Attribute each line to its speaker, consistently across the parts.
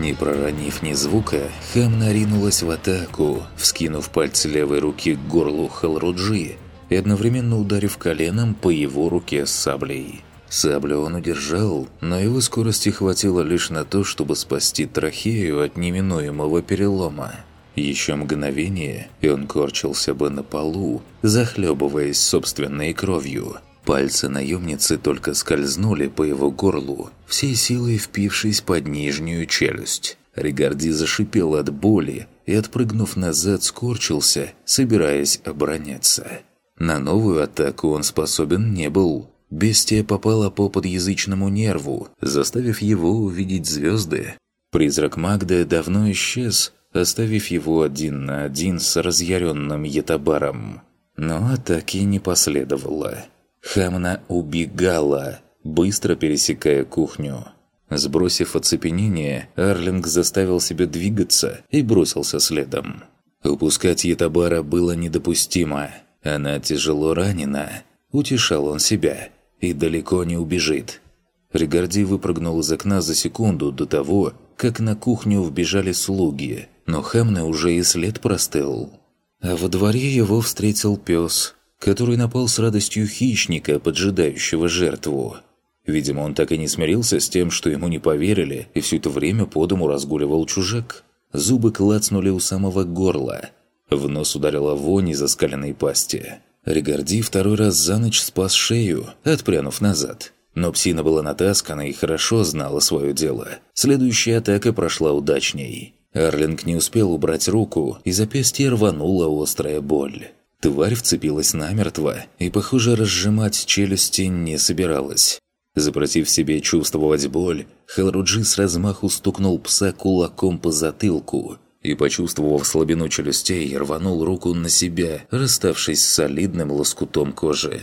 Speaker 1: Не проронив ни звука, Хамна ринулась в атаку, вскинув пальцы левой руки к горлу Халруджи и одновременно ударив коленом по его руке с саблей. Саблю он удержал, но его скорости хватило лишь на то, чтобы спасти трахею от неминуемого перелома. Еще мгновение, и он корчился бы на полу, захлебываясь собственной кровью. Пальцы наемницы только скользнули по его горлу, всей силой впившись под нижнюю челюсть. Ригарди зашипел от боли и, отпрыгнув назад, скорчился, собираясь обороняться. На новую атаку он способен не был. Бестия попала по подъязычному нерву, заставив его увидеть звезды. Призрак Магды давно исчез, оставив его один на один с разъяренным ятабаром. Но атаки не последовало. Хамна убегала, быстро пересекая кухню. Сбросив оцепенение, Арлинг заставил себя двигаться и бросился следом. Упускать Ятабара было недопустимо. Она тяжело ранена. Утешал он себя. И далеко не убежит. Ригарди выпрыгнул из окна за секунду до того, как на кухню вбежали слуги, но Хамне уже и след простыл. А во дворе его встретил пес, который напал с радостью хищника, поджидающего жертву. Видимо, он так и не смирился с тем, что ему не поверили, и все это время по дому разгуливал чужак. Зубы клацнули у самого горла. В нос ударила вонь из оскаленной пасти. Ригарди второй раз за ночь спас шею, отпрянув назад. Но псина была натаскана и хорошо знала свое дело. Следующая атака прошла удачней. Арлинг не успел убрать руку, и запястье рванула острая боль. Тварь вцепилась намертво и, похоже, разжимать челюсти не собиралась. Запротив себе чувствовать боль, Хелруджи с размаху стукнул пса кулаком по затылку и, почувствовав слабину челюстей, рванул руку на себя, расставшись с солидным лоскутом кожи.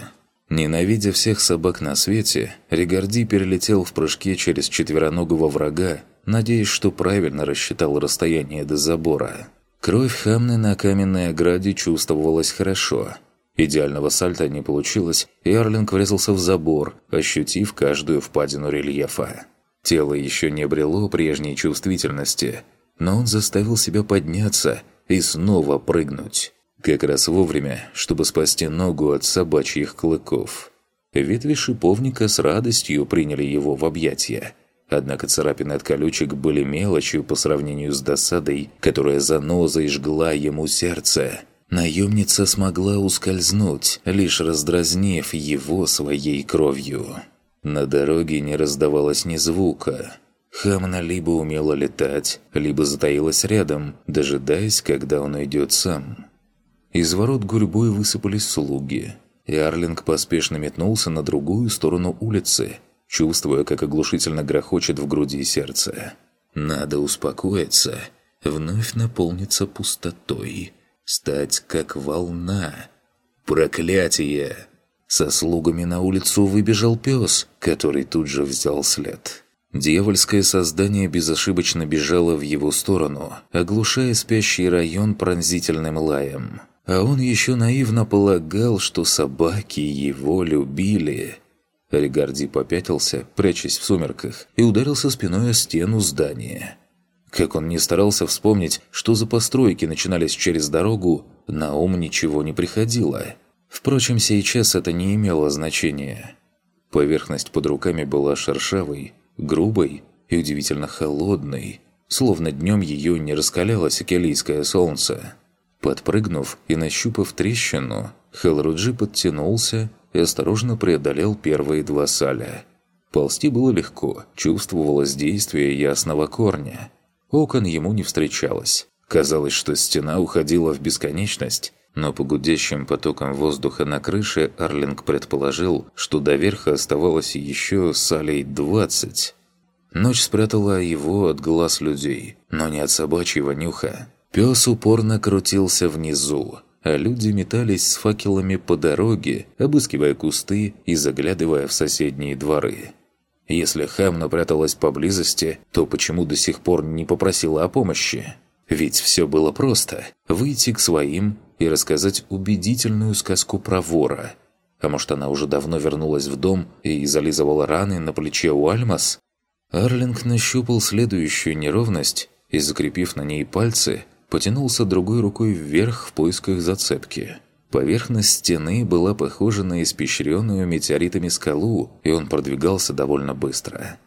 Speaker 1: Ненавидя всех собак на свете, Ригарди перелетел в прыжке через четвероногого врага, надеясь, что правильно рассчитал расстояние до забора. Кровь Хамны на каменной ограде чувствовалась хорошо. Идеального сальта не получилось, и Арлинг врезался в забор, ощутив каждую впадину рельефа. Тело еще не обрело прежней чувствительности, но он заставил себя подняться и снова прыгнуть. Как раз вовремя, чтобы спасти ногу от собачьих клыков. Ветви шиповника с радостью приняли его в объятия – Однако царапины от колючек были мелочью по сравнению с досадой, которая занозой жгла ему сердце. Наемница смогла ускользнуть, лишь раздразнив его своей кровью. На дороге не раздавалось ни звука. Хамна либо умела летать, либо затаилась рядом, дожидаясь, когда он уйдет сам. Из ворот гурьбой высыпались слуги, и Арлинг поспешно метнулся на другую сторону улицы, чувствуя, как оглушительно грохочет в груди сердце. Надо успокоиться, вновь наполниться пустотой, стать как волна. Проклятие! Со слугами на улицу выбежал пес, который тут же взял след. Дьявольское создание безошибочно бежало в его сторону, оглушая спящий район пронзительным лаем. А он еще наивно полагал, что собаки его любили – Ригарди попятился, прячась в сумерках, и ударился спиной о стену здания. Как он не старался вспомнить, что за постройки начинались через дорогу, на ум ничего не приходило. Впрочем, сейчас это не имело значения. Поверхность под руками была шершавой, грубой и удивительно холодной, словно днем ее не раскаляло сикелийское солнце. Подпрыгнув и нащупав трещину, Хелруджи подтянулся и осторожно преодолел первые два саля. Ползти было легко, чувствовалось действие ясного корня. Окон ему не встречалось. Казалось, что стена уходила в бесконечность, но по гудящим потокам воздуха на крыше Арлинг предположил, что до верха оставалось еще салей двадцать. Ночь спрятала его от глаз людей, но не от собачьего нюха. Пес упорно крутился внизу, а люди метались с факелами по дороге, обыскивая кусты и заглядывая в соседние дворы. Если Хамна пряталась поблизости, то почему до сих пор не попросила о помощи? Ведь все было просто – выйти к своим и рассказать убедительную сказку про вора. А может, она уже давно вернулась в дом и зализывала раны на плече у Альмас? Арлинг нащупал следующую неровность и, закрепив на ней пальцы, потянулся другой рукой вверх в поисках зацепки. Поверхность стены была похожа на испещренную метеоритами скалу, и он продвигался довольно быстро.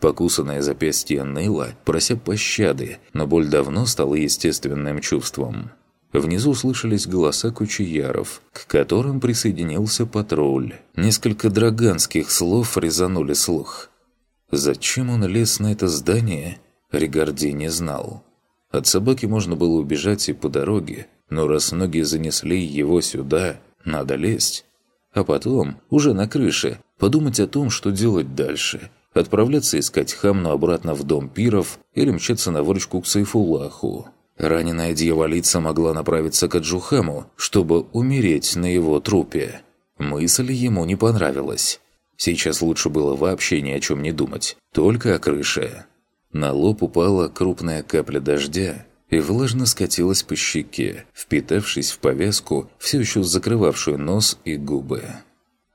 Speaker 1: Покусанное запястье ныло, прося пощады, но боль давно стала естественным чувством. Внизу слышались голоса кучияров, к которым присоединился патруль. Несколько драганских слов резанули слух. Зачем он лез на это здание, Ригарди не знал. От собаки можно было убежать и по дороге, но раз ноги занесли его сюда, надо лезть. А потом, уже на крыше, подумать о том, что делать дальше. Отправляться искать Хамну обратно в дом пиров или мчаться на выручку к Сайфулаху. Раненая дьяволица могла направиться к Аджухаму, чтобы умереть на его трупе. Мысль ему не понравилась. Сейчас лучше было вообще ни о чем не думать, только о крыше. На лоб упала крупная капля дождя, и влажно скатилась по щеке, впитавшись в повязку, все еще закрывавшую нос и губы.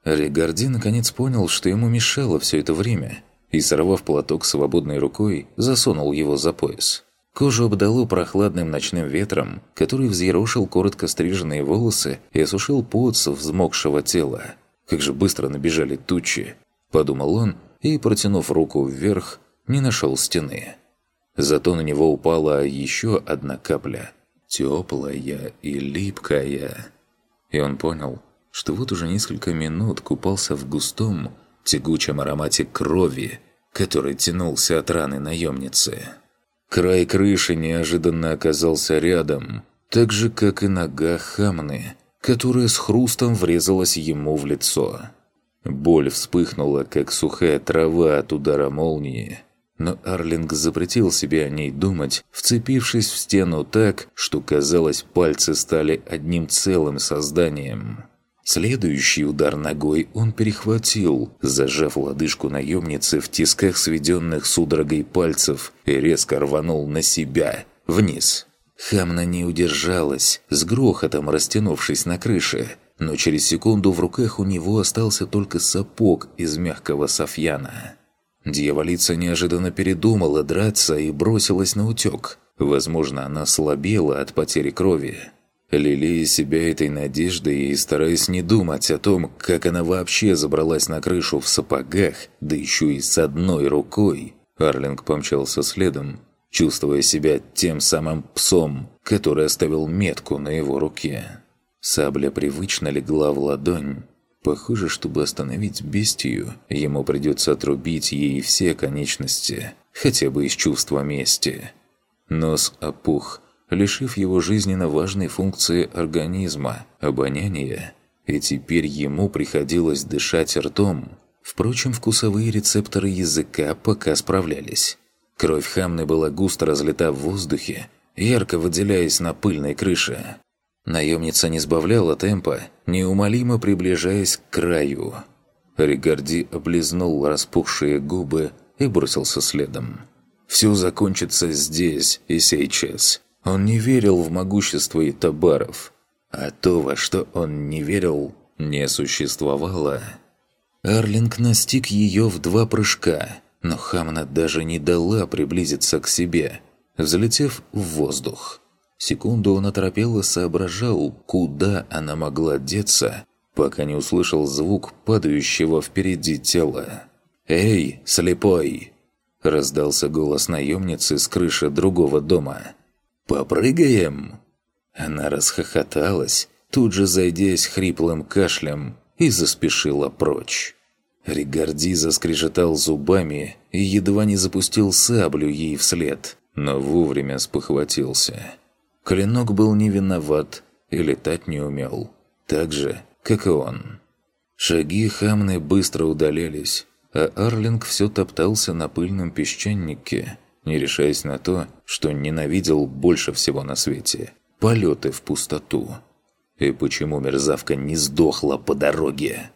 Speaker 1: Регарди наконец понял, что ему мешало все это время, и, сорвав платок свободной рукой, засунул его за пояс. Кожу обдало прохладным ночным ветром, который взъерошил коротко стриженные волосы и осушил пот со взмокшего тела. «Как же быстро набежали тучи!» – подумал он и, протянув руку вверх, не нашел стены. Зато на него упала еще одна капля. Теплая и липкая. И он понял, что вот уже несколько минут купался в густом, тягучем аромате крови, который тянулся от раны наемницы. Край крыши неожиданно оказался рядом, так же, как и нога Хамны, которая с хрустом врезалась ему в лицо. Боль вспыхнула, как сухая трава от удара молнии, но Арлинг запретил себе о ней думать, вцепившись в стену так, что, казалось, пальцы стали одним целым созданием. Следующий удар ногой он перехватил, зажав лодыжку наемницы в тисках сведенных судорогой пальцев и резко рванул на себя, вниз. Хамна не удержалась, с грохотом растянувшись на крыше, но через секунду в руках у него остался только сапог из мягкого софьяна. Дьяволица неожиданно передумала драться и бросилась на утек. Возможно, она слабела от потери крови. Лелея себя этой надеждой и стараясь не думать о том, как она вообще забралась на крышу в сапогах, да еще и с одной рукой, Арлинг помчался следом, чувствуя себя тем самым псом, который оставил метку на его руке. Сабля привычно легла в ладонь, Похоже, чтобы остановить бестию, ему придется отрубить ей все конечности, хотя бы из чувства мести. Нос опух, лишив его жизненно важной функции организма – обоняния, и теперь ему приходилось дышать ртом. Впрочем, вкусовые рецепторы языка пока справлялись. Кровь Хамны была густо разлита в воздухе, ярко выделяясь на пыльной крыше. Наемница не сбавляла темпа, неумолимо приближаясь к краю. Ригарди облизнул распухшие губы и бросился следом. «Все закончится здесь и сейчас». Он не верил в могущество Итабаров, а то, во что он не верил, не существовало. Арлинг настиг ее в два прыжка, но Хамна даже не дала приблизиться к себе, взлетев в воздух. Секунду он оторопел и соображал, куда она могла деться, пока не услышал звук падающего впереди тела. «Эй, слепой!» – раздался голос наемницы с крыши другого дома. «Попрыгаем?» Она расхохоталась, тут же зайдясь хриплым кашлем, и заспешила прочь. Ригарди заскрежетал зубами и едва не запустил саблю ей вслед, но вовремя спохватился – Клинок был не виноват и летать не умел. Так же, как и он. Шаги Хамны быстро удалялись, а Арлинг все топтался на пыльном песчанике, не решаясь на то, что ненавидел больше всего на свете – полеты в пустоту. И почему мерзавка не сдохла по дороге?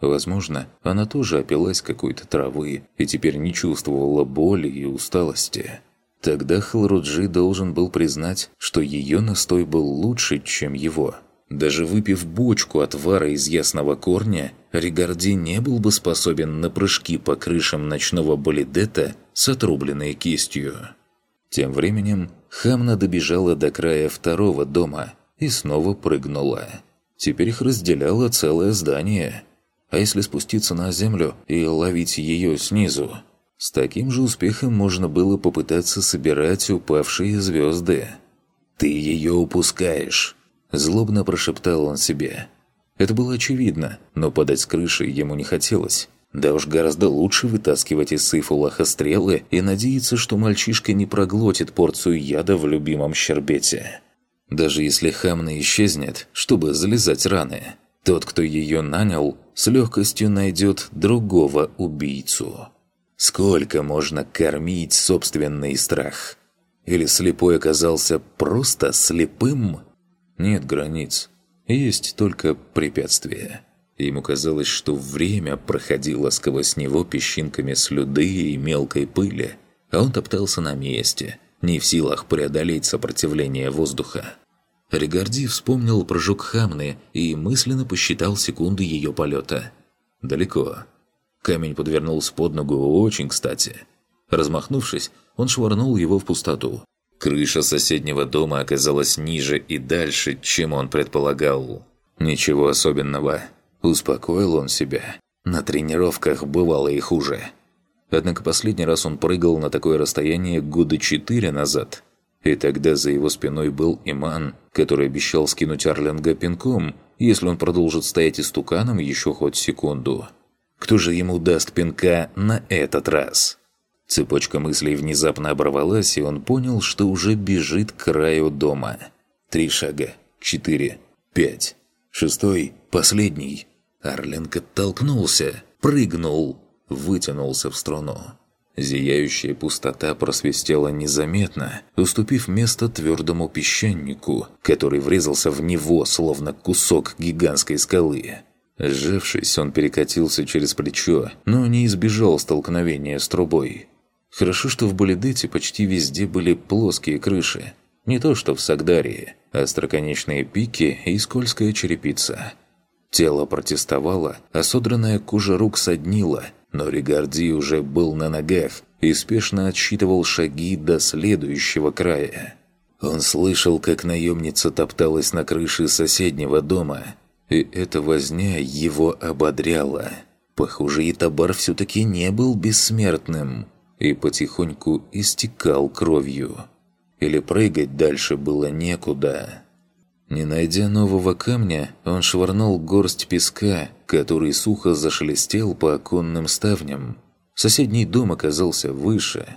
Speaker 1: Возможно, она тоже опилась какой-то травы и теперь не чувствовала боли и усталости. Тогда Халруджи должен был признать, что ее настой был лучше, чем его. Даже выпив бочку отвара из ясного корня, Ригарди не был бы способен на прыжки по крышам ночного болидета с отрубленной кистью. Тем временем Хамна добежала до края второго дома и снова прыгнула. Теперь их разделяло целое здание. А если спуститься на землю и ловить ее снизу? С таким же успехом можно было попытаться собирать упавшие звезды. «Ты ее упускаешь!» Злобно прошептал он себе. Это было очевидно, но подать с крыши ему не хотелось. Да уж гораздо лучше вытаскивать из Сейфулаха стрелы и надеяться, что мальчишка не проглотит порцию яда в любимом щербете. Даже если Хамна исчезнет, чтобы залезать раны, тот, кто ее нанял, с легкостью найдет другого убийцу. Сколько можно кормить собственный страх? Или слепой оказался просто слепым? Нет границ. Есть только препятствия. Ему казалось, что время проходило сквозь него песчинками слюды и мелкой пыли, а он топтался на месте, не в силах преодолеть сопротивление воздуха. Ригарди вспомнил про жук Хамны и мысленно посчитал секунды ее полета. Далеко. Камень подвернулся под ногу очень кстати. Размахнувшись, он швырнул его в пустоту. Крыша соседнего дома оказалась ниже и дальше, чем он предполагал. Ничего особенного. Успокоил он себя. На тренировках бывало и хуже. Однако последний раз он прыгал на такое расстояние года четыре назад. И тогда за его спиной был Иман, который обещал скинуть Арлинга пинком, если он продолжит стоять истуканом еще хоть секунду. Кто же ему даст пинка на этот раз? Цепочка мыслей внезапно оборвалась, и он понял, что уже бежит к краю дома. Три шага. Четыре. Пять. Шестой. Последний. Орленко толкнулся. Прыгнул. Вытянулся в струну. Зияющая пустота просвистела незаметно, уступив место твердому песчанику, который врезался в него, словно кусок гигантской скалы. Сжавшись, он перекатился через плечо, но не избежал столкновения с трубой. Хорошо, что в Болидете почти везде были плоские крыши. Не то, что в Сагдарии, остроконечные пики и скользкая черепица. Тело протестовало, а содранная кожа рук соднила, но Ригарди уже был на ногах и спешно отсчитывал шаги до следующего края. Он слышал, как наемница топталась на крыше соседнего дома, и эта возня его ободряла. Похоже, Итабар все-таки не был бессмертным – и потихоньку истекал кровью. Или прыгать дальше было некуда. Не найдя нового камня, он швырнул горсть песка, который сухо зашелестел по оконным ставням. Соседний дом оказался выше.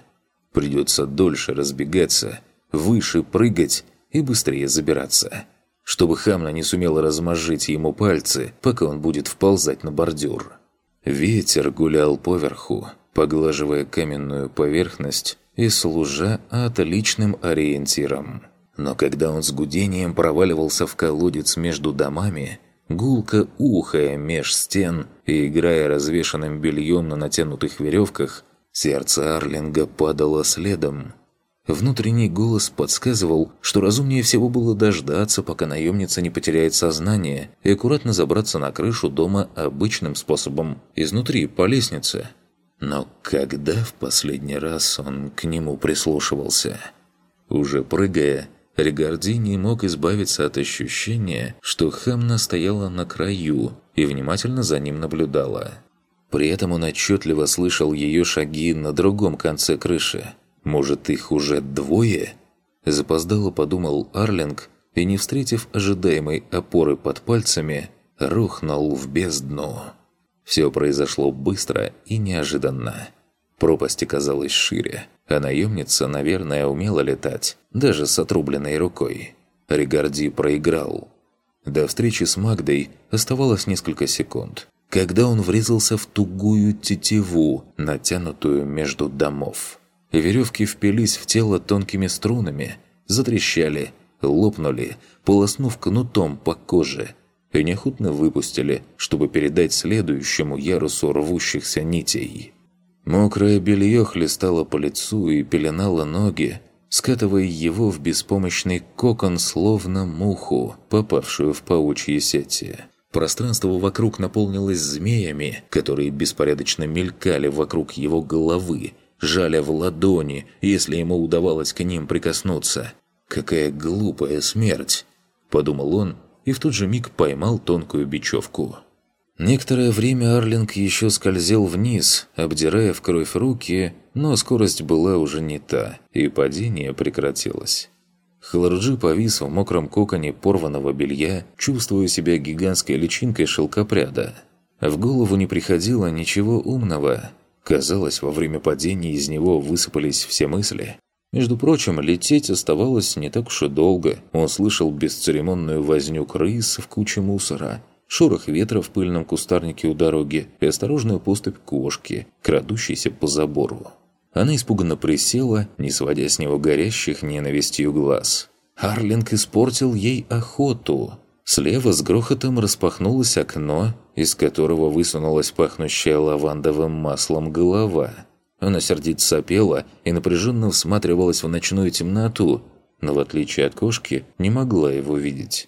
Speaker 1: Придется дольше разбегаться, выше прыгать и быстрее забираться. Чтобы Хамна не сумела размозжить ему пальцы, пока он будет вползать на бордюр. Ветер гулял поверху, поглаживая каменную поверхность и служа отличным ориентиром. Но когда он с гудением проваливался в колодец между домами, гулко ухая меж стен и играя развешанным бельем на натянутых веревках, сердце Арлинга падало следом. Внутренний голос подсказывал, что разумнее всего было дождаться, пока наемница не потеряет сознание, и аккуратно забраться на крышу дома обычным способом, изнутри, по лестнице – но когда в последний раз он к нему прислушивался? Уже прыгая, Ригарди не мог избавиться от ощущения, что Хамна стояла на краю и внимательно за ним наблюдала. При этом он отчетливо слышал ее шаги на другом конце крыши. Может, их уже двое? Запоздало подумал Арлинг и, не встретив ожидаемой опоры под пальцами, рухнул в бездну. Все произошло быстро и неожиданно. Пропасть оказалась шире, а наемница, наверное, умела летать, даже с отрубленной рукой. Ригарди проиграл. До встречи с Магдой оставалось несколько секунд, когда он врезался в тугую тетиву, натянутую между домов. Веревки впились в тело тонкими струнами, затрещали, лопнули, полоснув кнутом по коже – и неохотно выпустили, чтобы передать следующему ярусу рвущихся нитей. Мокрое белье хлестало по лицу и пеленало ноги, скатывая его в беспомощный кокон, словно муху, попавшую в паучьи сети. Пространство вокруг наполнилось змеями, которые беспорядочно мелькали вокруг его головы, жаля в ладони, если ему удавалось к ним прикоснуться. «Какая глупая смерть!» – подумал он, и в тот же миг поймал тонкую бечевку. Некоторое время Арлинг еще скользил вниз, обдирая в кровь руки, но скорость была уже не та, и падение прекратилось. Халарджи повис в мокром коконе порванного белья, чувствуя себя гигантской личинкой шелкопряда. В голову не приходило ничего умного. Казалось, во время падения из него высыпались все мысли. Между прочим, лететь оставалось не так уж и долго. Он слышал бесцеремонную возню крыс в куче мусора, шорох ветра в пыльном кустарнике у дороги и осторожную поступь кошки, крадущейся по забору. Она испуганно присела, не сводя с него горящих ненавистью глаз. Арлинг испортил ей охоту. Слева с грохотом распахнулось окно, из которого высунулась пахнущая лавандовым маслом голова – она сердито сопела и напряженно всматривалась в ночную темноту, но в отличие от кошки не могла его видеть.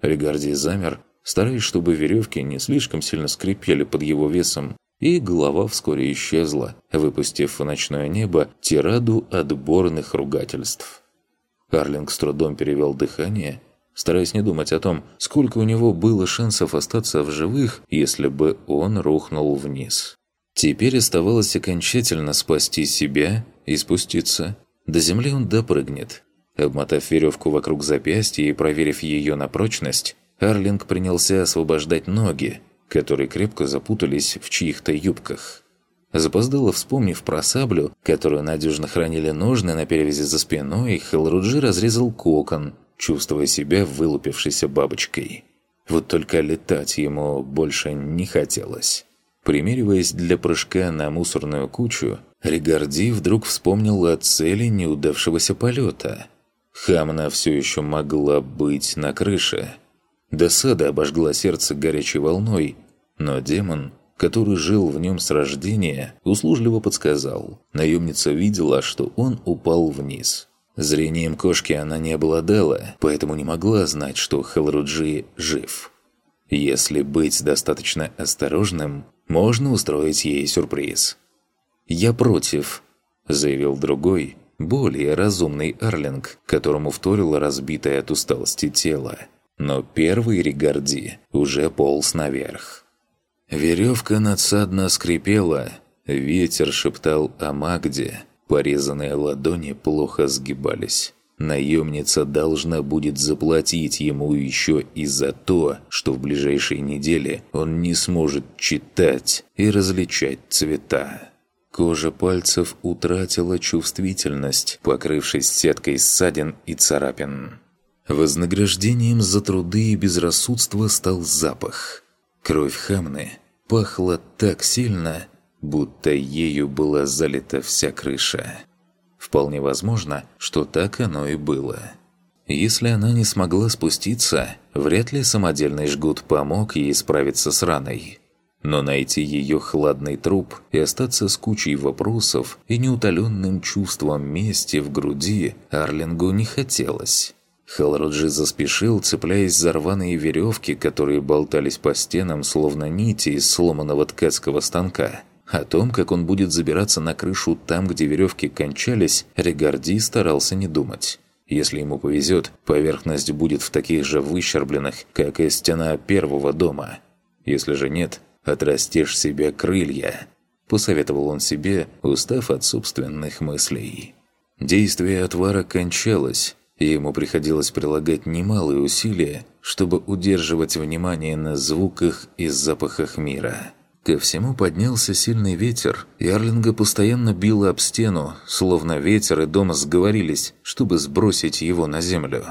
Speaker 1: Ригарди замер, стараясь, чтобы веревки не слишком сильно скрипели под его весом, и голова вскоре исчезла, выпустив в ночное небо тираду отборных ругательств. Арлинг с трудом перевел дыхание, стараясь не думать о том, сколько у него было шансов остаться в живых, если бы он рухнул вниз. Теперь оставалось окончательно спасти себя и спуститься. До земли он допрыгнет. Обмотав веревку вокруг запястья и проверив ее на прочность, Арлинг принялся освобождать ноги, которые крепко запутались в чьих-то юбках. Запоздало вспомнив про саблю, которую надежно хранили ножны на перевязи за спиной, Хелруджи разрезал кокон, чувствуя себя вылупившейся бабочкой. Вот только летать ему больше не хотелось. Примериваясь для прыжка на мусорную кучу, Ригарди вдруг вспомнил о цели неудавшегося полета. Хамна все еще могла быть на крыше. Досада обожгла сердце горячей волной, но демон, который жил в нем с рождения, услужливо подсказал. Наемница видела, что он упал вниз. Зрением кошки она не обладала, поэтому не могла знать, что Халруджи жив. Если быть достаточно осторожным, можно устроить ей сюрприз. «Я против», – заявил другой, более разумный Арлинг, которому вторило разбитое от усталости тело. Но первый Ригарди уже полз наверх. Веревка надсадно скрипела, ветер шептал о Магде, порезанные ладони плохо сгибались. Наемница должна будет заплатить ему еще и за то, что в ближайшие недели он не сможет читать и различать цвета. Кожа пальцев утратила чувствительность, покрывшись сеткой ссадин и царапин. Вознаграждением за труды и безрассудство стал запах. Кровь Хамны пахла так сильно, будто ею была залита вся крыша. Вполне возможно, что так оно и было. Если она не смогла спуститься, вряд ли самодельный жгут помог ей справиться с раной. Но найти ее хладный труп и остаться с кучей вопросов и неутоленным чувством мести в груди Арлингу не хотелось. Халроджи заспешил, цепляясь за рваные веревки, которые болтались по стенам, словно нити из сломанного ткацкого станка. О том, как он будет забираться на крышу там, где веревки кончались, Регарди старался не думать. Если ему повезет, поверхность будет в таких же выщербленных, как и стена первого дома. Если же нет, отрастешь себе крылья. Посоветовал он себе, устав от собственных мыслей. Действие отвара кончалось, и ему приходилось прилагать немалые усилия, чтобы удерживать внимание на звуках и запахах мира. Ко всему поднялся сильный ветер, и Арлинга постоянно било об стену, словно ветер и дом сговорились, чтобы сбросить его на землю.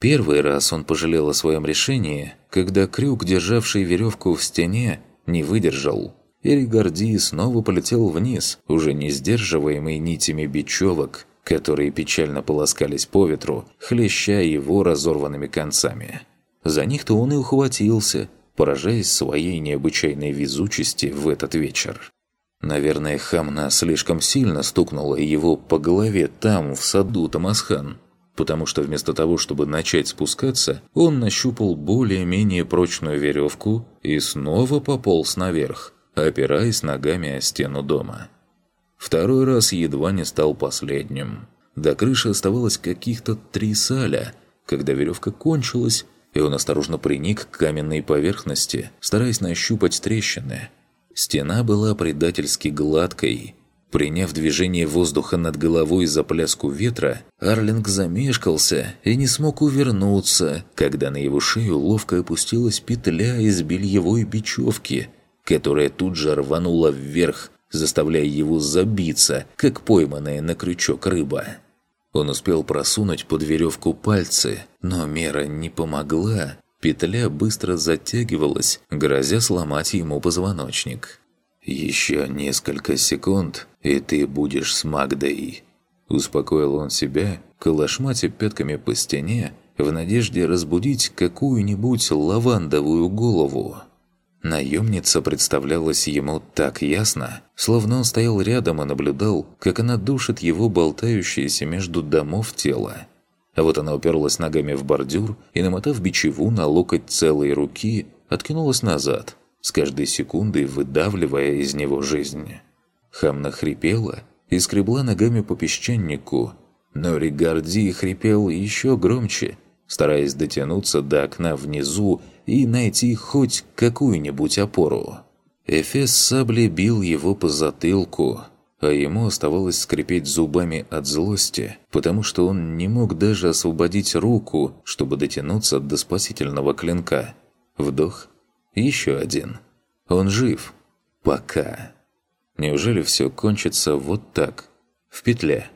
Speaker 1: Первый раз он пожалел о своем решении, когда крюк, державший веревку в стене, не выдержал. И Ригарди снова полетел вниз, уже не сдерживаемый нитями бечевок, которые печально полоскались по ветру, хлеща его разорванными концами. За них-то он и ухватился – поражаясь своей необычайной везучести в этот вечер. Наверное, Хамна слишком сильно стукнула его по голове там, в саду Тамасхан, потому что вместо того, чтобы начать спускаться, он нащупал более-менее прочную веревку и снова пополз наверх, опираясь ногами о стену дома. Второй раз едва не стал последним. До крыши оставалось каких-то три саля, когда веревка кончилась, и он осторожно приник к каменной поверхности, стараясь нащупать трещины – Стена была предательски гладкой. Приняв движение воздуха над головой за пляску ветра, Арлинг замешкался и не смог увернуться, когда на его шею ловко опустилась петля из бельевой бечевки, которая тут же рванула вверх, заставляя его забиться, как пойманная на крючок рыба. Он успел просунуть под веревку пальцы, но мера не помогла, Петля быстро затягивалась, грозя сломать ему позвоночник. «Еще несколько секунд, и ты будешь с Магдой», – успокоил он себя, колошматя пятками по стене, в надежде разбудить какую-нибудь лавандовую голову. Наемница представлялась ему так ясно, словно он стоял рядом и наблюдал, как она душит его болтающееся между домов тело. А вот она уперлась ногами в бордюр и, намотав бичеву на локоть целой руки, откинулась назад, с каждой секундой выдавливая из него жизнь. Хамна хрипела и скребла ногами по песчанику, но Ригарди хрипел еще громче, стараясь дотянуться до окна внизу и найти хоть какую-нибудь опору. Эфес сабли бил его по затылку, а ему оставалось скрипеть зубами от злости, потому что он не мог даже освободить руку, чтобы дотянуться до спасительного клинка. Вдох. Еще один. Он жив. Пока. Неужели все кончится вот так? В петле?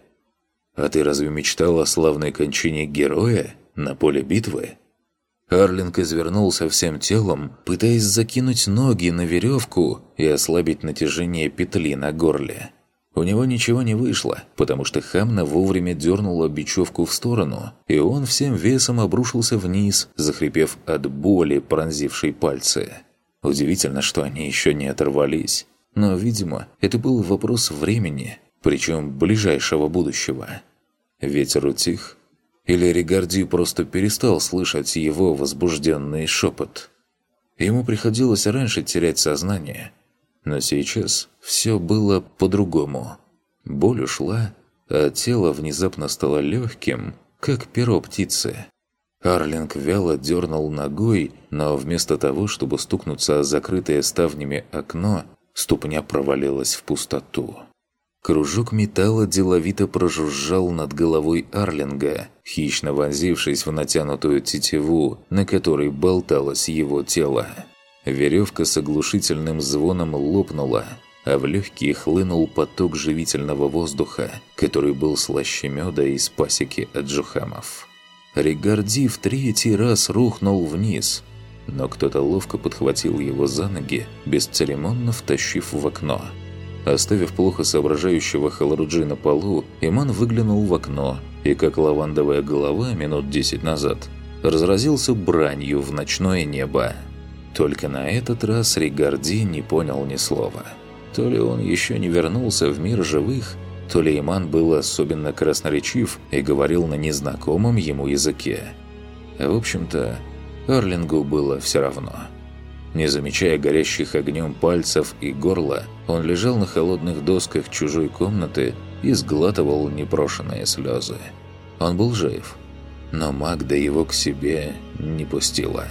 Speaker 1: А ты разве мечтал о славной кончине героя на поле битвы? Арлинг извернулся всем телом, пытаясь закинуть ноги на веревку и ослабить натяжение петли на горле. У него ничего не вышло, потому что Хамна вовремя дернула бечевку в сторону, и он всем весом обрушился вниз, захрипев от боли, пронзившей пальцы. Удивительно, что они еще не оторвались. Но, видимо, это был вопрос времени, причем ближайшего будущего. Ветер утих, или Ригарди просто перестал слышать его возбужденный шепот. Ему приходилось раньше терять сознание – но сейчас все было по-другому. Боль ушла, а тело внезапно стало легким, как перо птицы. Арлинг вяло дернул ногой, но вместо того, чтобы стукнуться о закрытое ставнями окно, ступня провалилась в пустоту. Кружок металла деловито прожужжал над головой Арлинга, хищно вонзившись в натянутую тетиву, на которой болталось его тело. Веревка с оглушительным звоном лопнула, а в легкие хлынул поток живительного воздуха, который был слаще меда из пасеки от джухамов. Ригарди в третий раз рухнул вниз, но кто-то ловко подхватил его за ноги, бесцеремонно втащив в окно. Оставив плохо соображающего Халруджи на полу, Иман выглянул в окно и, как лавандовая голова минут десять назад, разразился бранью в ночное небо. Только на этот раз Ригарди не понял ни слова. То ли он еще не вернулся в мир живых, то ли Иман был особенно красноречив и говорил на незнакомом ему языке. В общем-то, Арлингу было все равно. Не замечая горящих огнем пальцев и горла, он лежал на холодных досках чужой комнаты и сглатывал непрошенные слезы. Он был жив, но Магда его к себе не пустила.